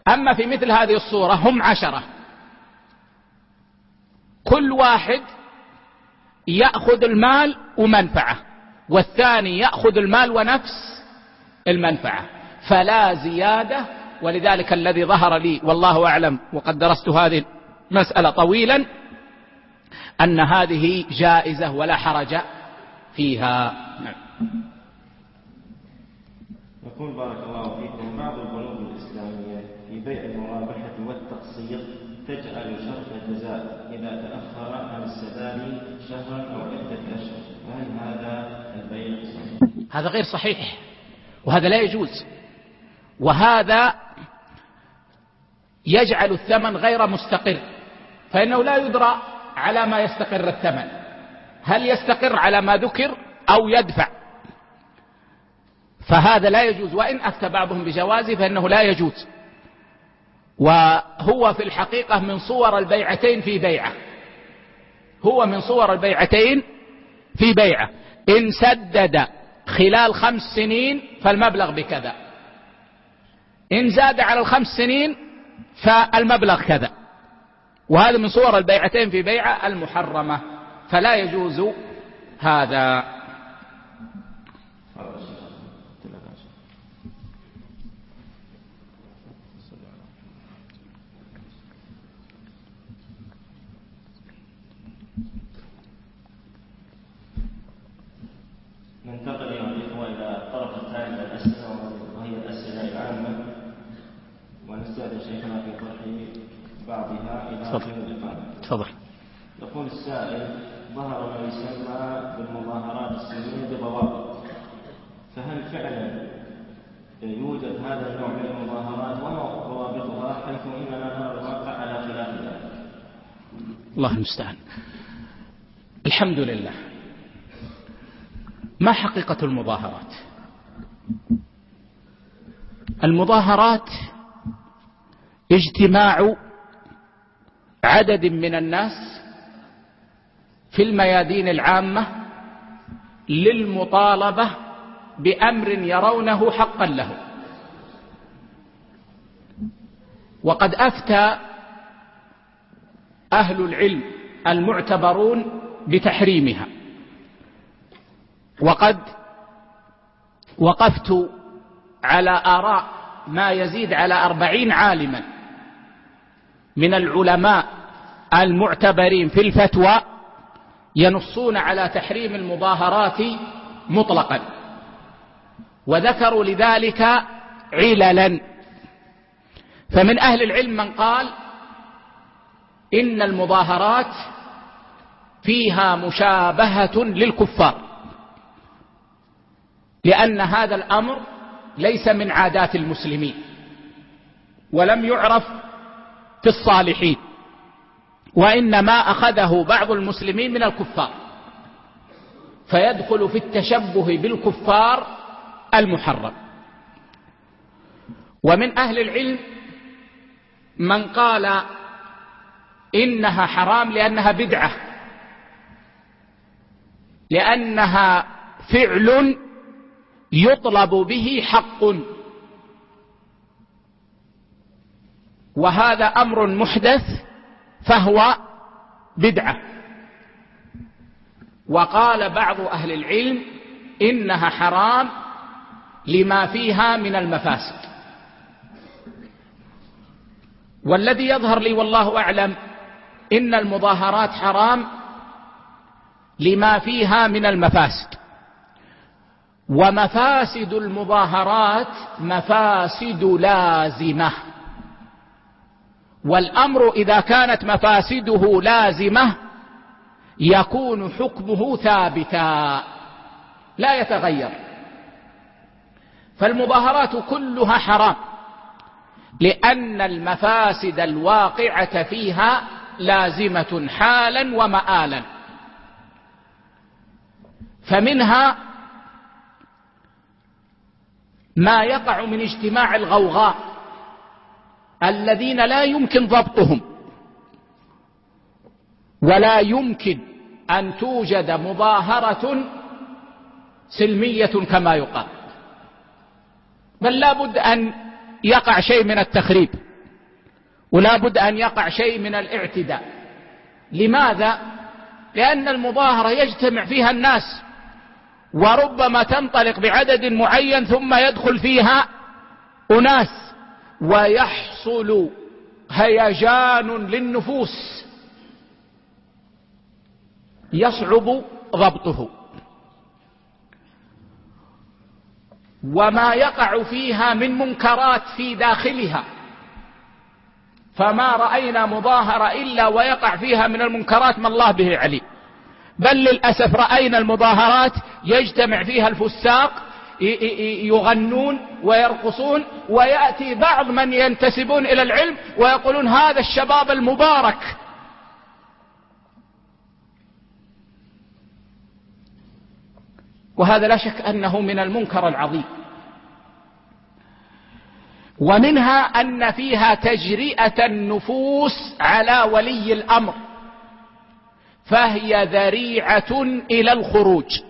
أما في مثل هذه الصورة هم عشرة. كل واحد يأخذ المال ومنفعة والثاني يأخذ المال ونفس المنفعة فلا زيادة ولذلك الذي ظهر لي والله أعلم وقد درست هذه المسألة طويلا أن هذه جائزة ولا حرج فيها نعم. يقول بارك الله فيكم بعض البنوك الإسلامية في بيع المرابحة والتقسيط تجعل شرط هذا غير صحيح وهذا لا يجوز. وهذا يجعل الثمن غير مستقر فإنه لا يدرى على ما يستقر الثمن. هل يستقر على ما ذكر أو يدفع؟ فهذا لا يجوز. وإن أفتى بعضهم بجوازه فإنه لا يجوز. وهو في الحقيقة من صور البيعتين في بيعة. هو من صور البيعتين في بيعة. إن سدد خلال خمس سنين فالمبلغ بكذا. إن زاد على الخمس سنين فالمبلغ كذا. وهذا من صور البيعتين في بيعة المحرمة. فلا يجوز هذا ننتقل أيها الإخوة إلى الطرف الثاني من الأسئلة وهي الأسئلة العامة ونستأذن شيخنا في طرح بعضها إلى تفضل. آخر الإقامة. تفضل. يقول السائل ظهر ما يسمى بالمظاهرات السلمية بضوابط. فهل فعلا يوجد هذا النوع من المظاهرات وما ضوابطها حيث إننا نرى الواقع على خلاف ذلك؟ الله المستعان. الحمد لله. ما حقيقة المظاهرات؟ المظاهرات اجتماع عدد من الناس في الميادين العامة للمطالبة بأمر يرونه حقا له. وقد أفتى أهل العلم المعتبرون بتحريمها. وقد وقفت على آراء ما يزيد على أربعين عالما. من العلماء المعتبرين في الفتوى ينصون على تحريم المظاهرات مطلقا. وذكروا لذلك عللا. فمن أهل العلم من قال إن المظاهرات فيها مشابهة للكفار لأن هذا الأمر ليس من عادات المسلمين ولم يعرف في الصالحين. وإنما أخذه بعض المسلمين من الكفار. فيدخل في التشبه بالكفار المحرم. ومن أهل العلم من قال إنها حرام لأنها بدعة. لأنها فعل يطلب به حق. وهذا أمر محدث فهو بدعة. وقال بعض أهل العلم إنها حرام لما فيها من المفاسد. والذي يظهر لي والله أعلم إن المظاهرات حرام لما فيها من المفاسد. ومفاسد المظاهرات مفاسد لازمة. والأمر إذا كانت مفاسده لازمة يكون حكمه ثابتا. لا يتغير. فالمظاهرات كلها حرام لأن المفاسد الواقعة فيها لازمة حالا ومآلا. فمنها ما يقع من اجتماع الغوغاء. الذين لا يمكن ضبطهم. ولا يمكن أن توجد مظاهرة سلمية كما يقال. بل لا بد أن يقع شيء من التخريب. ولا بد أن يقع شيء من الاعتداء. لماذا؟ لأن المظاهرة يجتمع فيها الناس. وربما تنطلق بعدد معين ثم يدخل فيها أناس. ويحصل هيجان للنفوس. يصعب ضبطه. وما يقع فيها من منكرات في داخلها. فما رأينا مظاهرة إلا ويقع فيها من المنكرات ما الله به عليم. بل للأسف رأينا المظاهرات يجتمع فيها الفساق يغنون ويرقصون ويأتي بعض من ينتسبون إلى العلم ويقولون هذا الشباب المبارك. وهذا لا شك أنه من المنكر العظيم. ومنها أن فيها تجرئة النفوس على ولي الأمر فهي ذريعة إلى الخروج.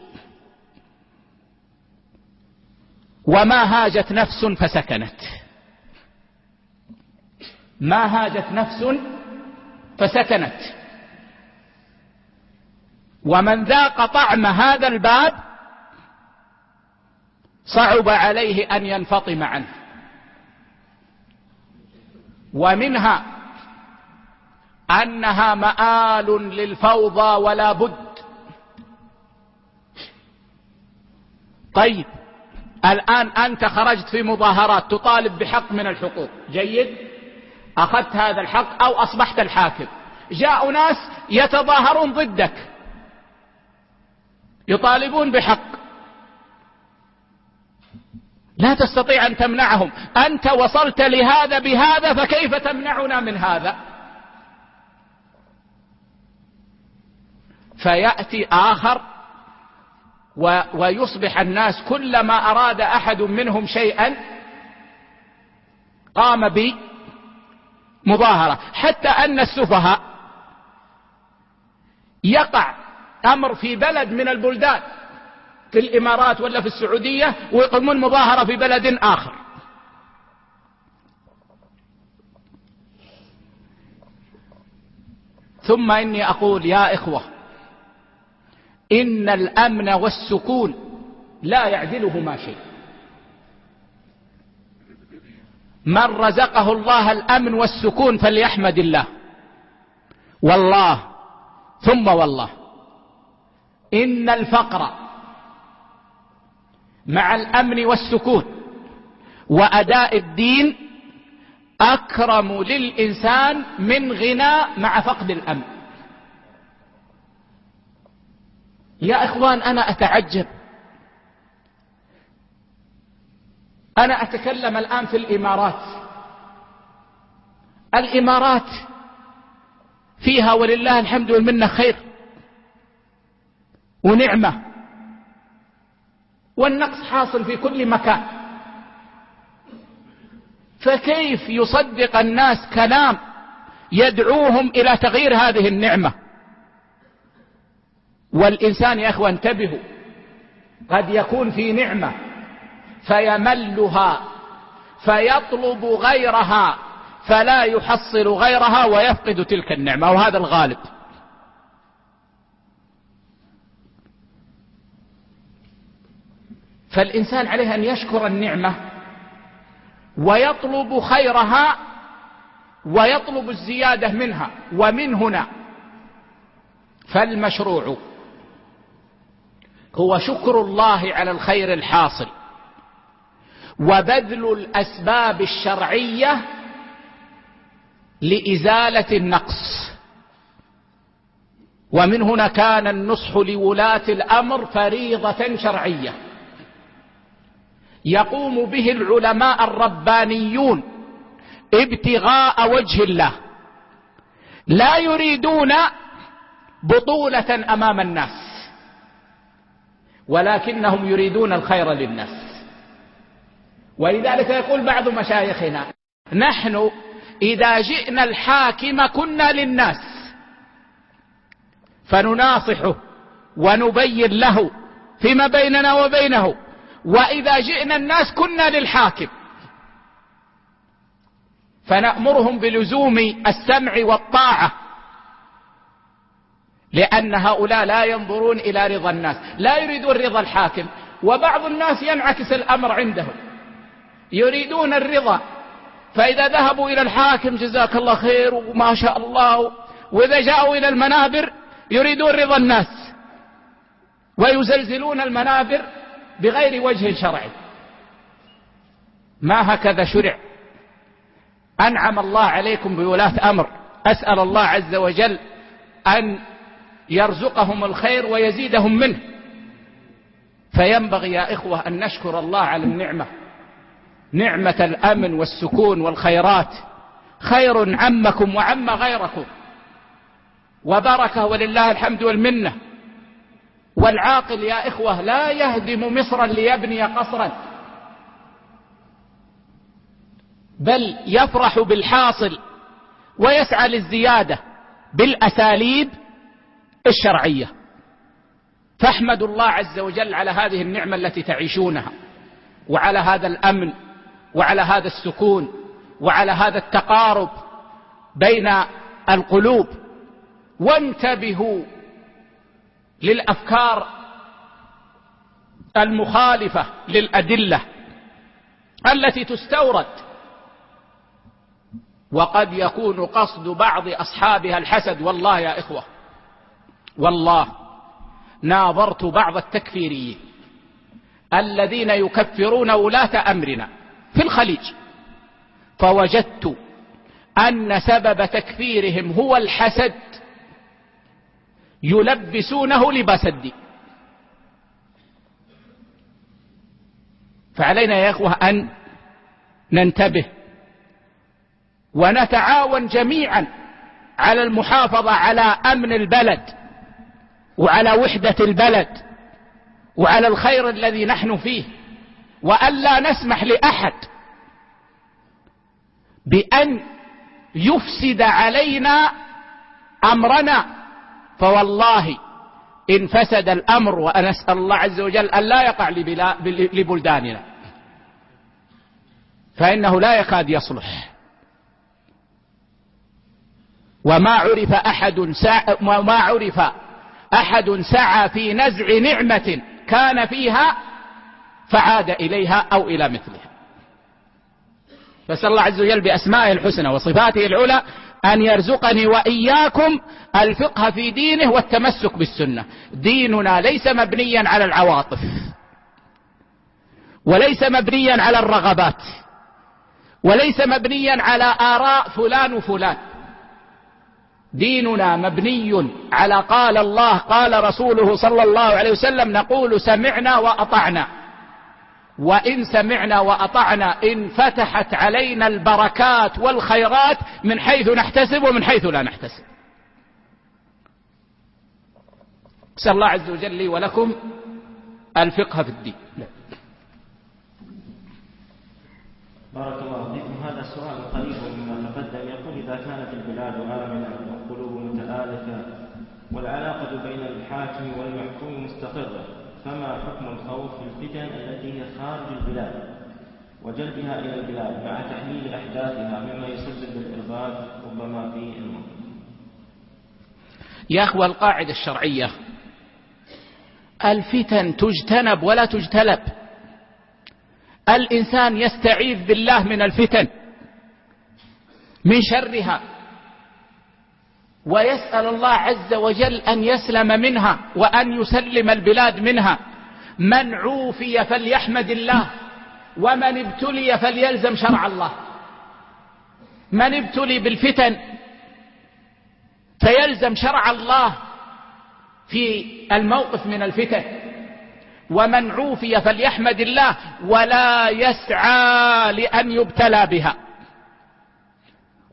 وما هاجت نفس فسكنت. ما هاجت نفس فسكنت. ومن ذاق طعم هذا الباب صعب عليه أن ينفطم عنه. ومنها أنها مآل للفوضى ولا بد. طيب الآن أنت خرجت في مظاهرات تطالب بحق من الحقوق. جيد؟ أخذت هذا الحق أو أصبحت الحاكم. جاء ناس يتظاهرون ضدك. يطالبون بحق. لا تستطيع أن تمنعهم. أنت وصلت لهذا بهذا فكيف تمنعنا من هذا؟ فيأتي آخر و ويصبح الناس كلما أراد أحد منهم شيئا قام بمظاهرة. حتى أن السفهاء يقع أمر في بلد من البلدان في الإمارات ولا في السعودية ويقومون مظاهرة في بلد آخر. ثم إني أقول يا إخوة إن الأمن والسكون لا يعدلهما شيء. من رزقه الله الأمن والسكون فليحمد الله. والله ثم والله. إن الفقر مع الأمن والسكون وأداء الدين أكرم للإنسان من غنى مع فقد الأمن. يا إخوان أنا أتعجب. أنا أتكلم الآن في الإمارات. الإمارات فيها ولله الحمد والمنة خير ونعمة. والنقص حاصل في كل مكان. فكيف يصدق الناس كلام يدعوهم إلى تغيير هذه النعمة؟ والإنسان يا أخوة انتبهوا قد يكون في نعمة فيملها فيطلب غيرها فلا يحصل غيرها ويفقد تلك النعمة وهذا الغالب. فالإنسان عليه أن يشكر النعمة ويطلب خيرها ويطلب الزيادة منها ومن هنا فالمشروع. هو شكر الله على الخير الحاصل. وبذل الأسباب الشرعية لإزالة النقص. ومن هنا كان النصح لولاة الأمر فريضة شرعية. يقوم به العلماء الربانيون ابتغاء وجه الله. لا يريدون بطولة أمام الناس. ولكنهم يريدون الخير للناس ولذلك يقول بعض مشايخنا نحن إذا جئنا الحاكم كنا للناس. فنناصحه ونبين له فيما بيننا وبينه. وإذا جئنا الناس كنا للحاكم. فنأمرهم بلزوم السمع والطاعة. لأن هؤلاء لا ينظرون إلى رضا الناس لا يريدون رضا الحاكم وبعض الناس ينعكس الأمر عندهم. يريدون الرضا. فإذا ذهبوا إلى الحاكم جزاك الله خير وما شاء الله وإذا جاءوا إلى المنابر يريدون رضا الناس. ويزلزلون المنابر بغير وجه شرعي. ما هكذا شرع؟ أنعم الله عليكم بولاة أمر. أسأل الله عز وجل أن يرزقهم الخير ويزيدهم منه. فينبغي يا إخوة أن نشكر الله على النعمة. نعمة الأمن والسكون والخيرات. خير عمكم وعم غيركم. وبركة ولله الحمد والمنة. والعاقل يا إخوة لا يهدم مصرا ليبني قصرا. بل يفرح بالحاصل ويسعى للزيادة بالأساليب الشرعية. فاحمدوا الله عز وجل على هذه النعمة التي تعيشونها وعلى هذا الأمن وعلى هذا السكون وعلى هذا التقارب بين القلوب. وانتبهوا للأفكار المخالفة للأدلة التي تستورد. وقد يكون قصد بعض أصحابها الحسد والله يا إخوة والله ناظرت بعض التكفيريين الذين يكفرون ولاة أمرنا في الخليج فوجدت أن سبب تكفيرهم هو الحسد يلبسونه لباس الدين. فعلينا يا إخوة أن ننتبه ونتعاون جميعا على المحافظة على أمن البلد. وعلى وحدة البلد وعلى الخير الذي نحن فيه والا نسمح لأحد بأن يفسد علينا أمرنا فوالله إن فسد الأمر ونسأل الله عز وجل أن لا يقع لبلداننا فإنه لا يكاد يصلح وما عرف أحد وما عرف أحد سعى في نزع نعمة كان فيها فعاد إليها أو إلى مثلها. فسأل الله عز وجل بأسمائه الحسنى وصفاته العلى أن يرزقني وإياكم الفقه في دينه والتمسك بالسنة. ديننا ليس مبنيا على العواطف وليس مبنيا على الرغبات وليس مبنيا على آراء فلان وفلان. ديننا مبني على قال الله قال رسوله صلى الله عليه وسلم نقول سمعنا وأطعنا. وإن سمعنا وأطعنا إن فتحت علينا البركات والخيرات من حيث نحتسب ومن حيث لا نحتسب. نسأل الله عز وجل لي ولكم الفقه في الدين. بارك الله فيكم. هذا السؤال قريب مما تقدم يقول إذا كانت البلاد آمنة والقلوب متآلفة والعلاقة بين الحاكم والمحكوم مستقرة فما حكم الخوف في الفتن التي هي خارج البلاد؟ وجلبها إلى البلاد مع تحليل أحداثها مما يسبب الإرباك ربما في المنطقة يا أخوة القاعدة الشرعية. الفتن تجتنب ولا تجتلب. الإنسان يستعيذ بالله من الفتن من شرها. ويسأل الله عز وجل أن يسلم منها وأن يسلم البلاد منها. من عوفي فليحمد الله ومن ابتلي فليلزم شرع الله. من ابتلي بالفتن فيلزم شرع الله في الموقف من الفتن. ومن عوفي فليحمد الله ولا يسعى لأن يبتلى بها.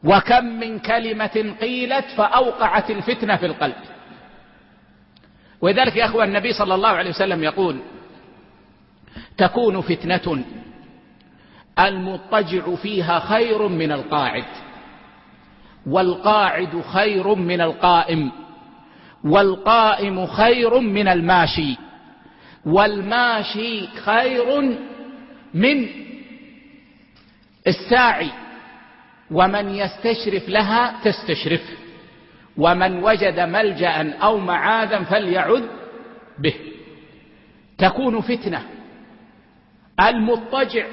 وكم من كلمة قيلت فأوقعت الفتنة في القلب. ولذلك يا أخوة النبي صلى الله عليه وسلم يقول تكون فتنة المضطجع فيها خير من القاعد والقاعد خير من القائم والقائم خير من الماشي والماشي خير من الساعي. ومن يستشرف لها تستشرف. ومن وجد ملجأ أو معاذا فليعذ به. تكون فتنة. المضطجع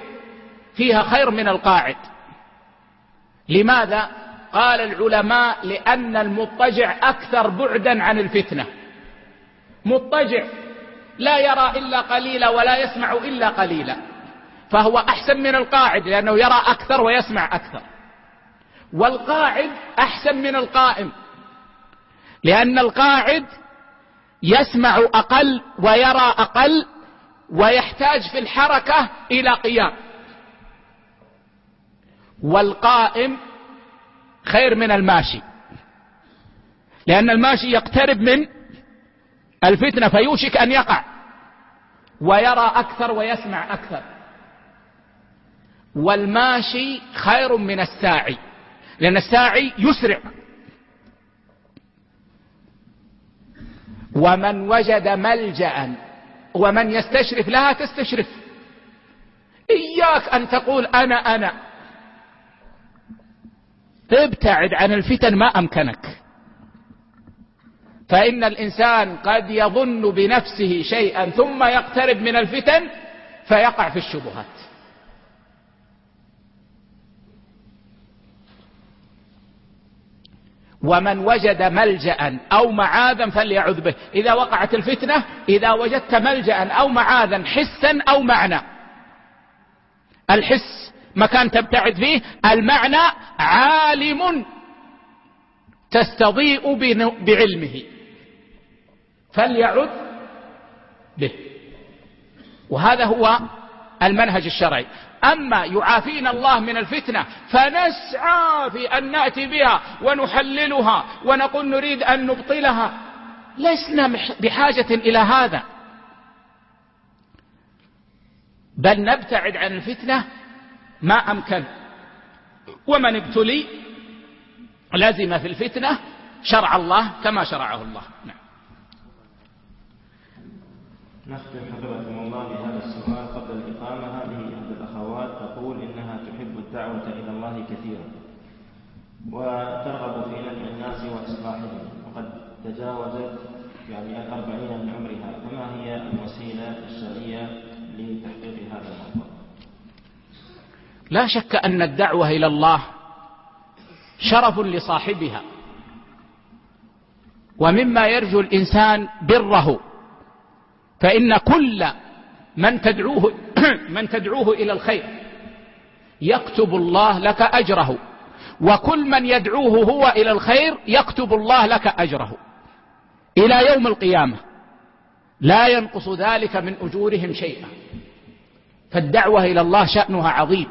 فيها خير من القاعد. لماذا؟ قال العلماء لأن المضطجع أكثر بعدا عن الفتنة. مضطجع لا يرى إلا قليلا ولا يسمع إلا قليلا. فهو أحسن من القاعد لأنه يرى أكثر ويسمع أكثر. والقاعد أحسن من القائم. لأن القاعد يسمع أقل ويرى أقل ويحتاج في الحركة إلى قيام. والقائم خير من الماشي. لأن الماشي يقترب من الفتنة فيوشك أن يقع ويرى أكثر ويسمع أكثر. والماشي خير من الساعي. لأن الساعي يسرع. ومن وجد ملجأ ومن يستشرف لها تستشرف. إياك أن تقول أنا أنا. ابتعد عن الفتن ما أمكنك. فإن الإنسان قد يظن بنفسه شيئا ثم يقترب من الفتن فيقع في الشبهات. ومن وجد ملجأ أو معاذا فليعذ به. إذا وقعت الفتنة إذا وجدت ملجأ أو معاذا حسا أو معنى. الحس مكان تبتعد فيه المعنى عالم تستضيء بعلمه. فليعذ به. وهذا هو المنهج الشرعي. أما يعافينا الله من الفتنة فنسعى في أن نأتي بها ونحللها ونقول نريد أن نبطلها. لسنا بحاجة إلى هذا. بل نبتعد عن الفتنة ما أمكن. ومن ابتلي لزم في الفتنة شرع الله كما شرعه الله. نعم نختم حفظكم الله بهذا السؤال قبل الإقامة هذه إحدى الأخوات تقول إنها تحب الدعوة إلى الله كثيرا وترغب في نفع الناس وإصلاحهم. وقد تجاوزت يعني الأربعين من عمرها. فما هي الوسيلة الشرعية لتحقيق هذا المطلب لا شك أن الدعوة إلى الله شرف لصاحبها. ومما يرجو الإنسان بره فإن كل من تدعوه من تدعوه إلى الخير يكتب الله لك أجره. وكل من يدعوه هو إلى الخير يكتب الله لك أجره. إلى يوم القيامة لا ينقص ذلك من أجورهم شيئا. فالدعوة إلى الله شأنها عظيم.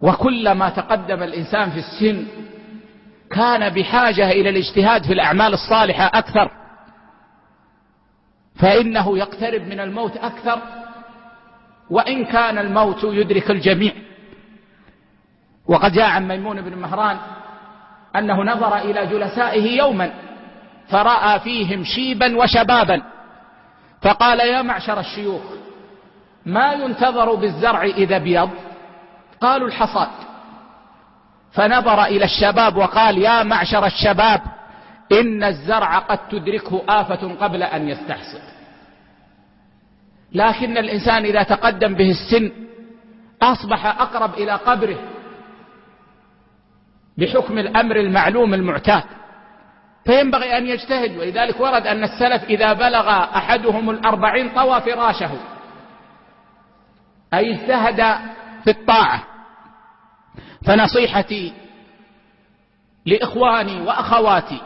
وكلما تقدم الإنسان في السن كان بحاجة إلى الاجتهاد في الأعمال الصالحة أكثر. فإنه يقترب من الموت أكثر. وإن كان الموت يدرك الجميع. وقد جاء عن ميمون بن مهران أنه نظر إلى جلسائه يوما فرأى فيهم شيبا وشبابا فقال يا معشر الشيوخ ما ينتظر بالزرع إذا بيض؟ قالوا الحصاد. فنظر إلى الشباب وقال يا معشر الشباب إن الزرع قد تدركه آفة قبل أن يستحصد. لكن الإنسان إذا تقدم به السن أصبح أقرب إلى قبره بحكم الأمر المعلوم المعتاد. فينبغي أن يجتهد ولذلك ورد أن السلف إذا بلغ أحدهم الأربعين طوى فراشه. أي اجتهد في الطاعة. فنصيحتي لإخواني وأخواتي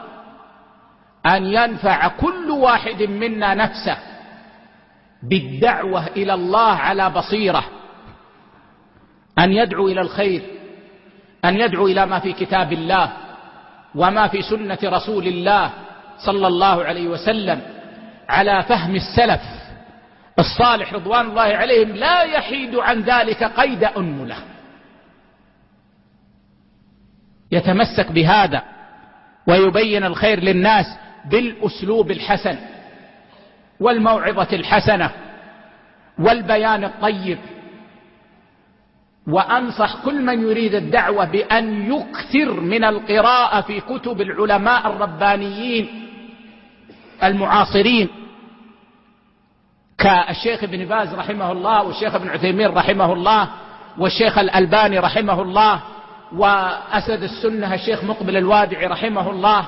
أن ينفع كل واحد منا نفسه بالدعوة إلى الله على بصيرة أن يدعو إلى الخير أن يدعو إلى ما في كتاب الله وما في سنة رسول الله صلى الله عليه وسلم على فهم السلف الصالح رضوان الله عليهم لا يحيد عن ذلك قيد أنملة. يتمسك بهذا ويبين الخير للناس بالأسلوب الحسن والموعظة الحسنة والبيان الطيب وأنصح كل من يريد الدعوة بأن يكثر من القراءة في كتب العلماء الربانيين المعاصرين. كالشيخ ابن باز رحمه الله والشيخ ابن عثيمين رحمه الله والشيخ الألباني رحمه الله وأسد السنة الشيخ مقبل الوادعي رحمه الله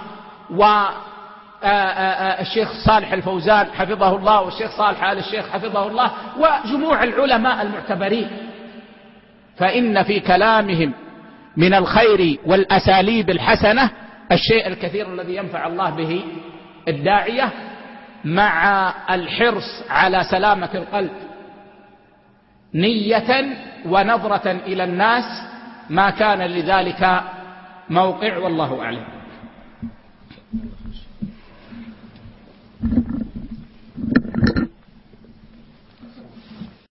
والشيخ صالح الفوزان حفظه الله والشيخ صالح آل الشيخ حفظه الله وجموع العلماء المعتبرين. فإن في كلامهم من الخير والأساليب الحسنة الشيء الكثير الذي ينفع الله به الداعية مع الحرص على سلامة القلب. نية ونظرة إلى الناس ما كان لذلك موقع والله أعلم.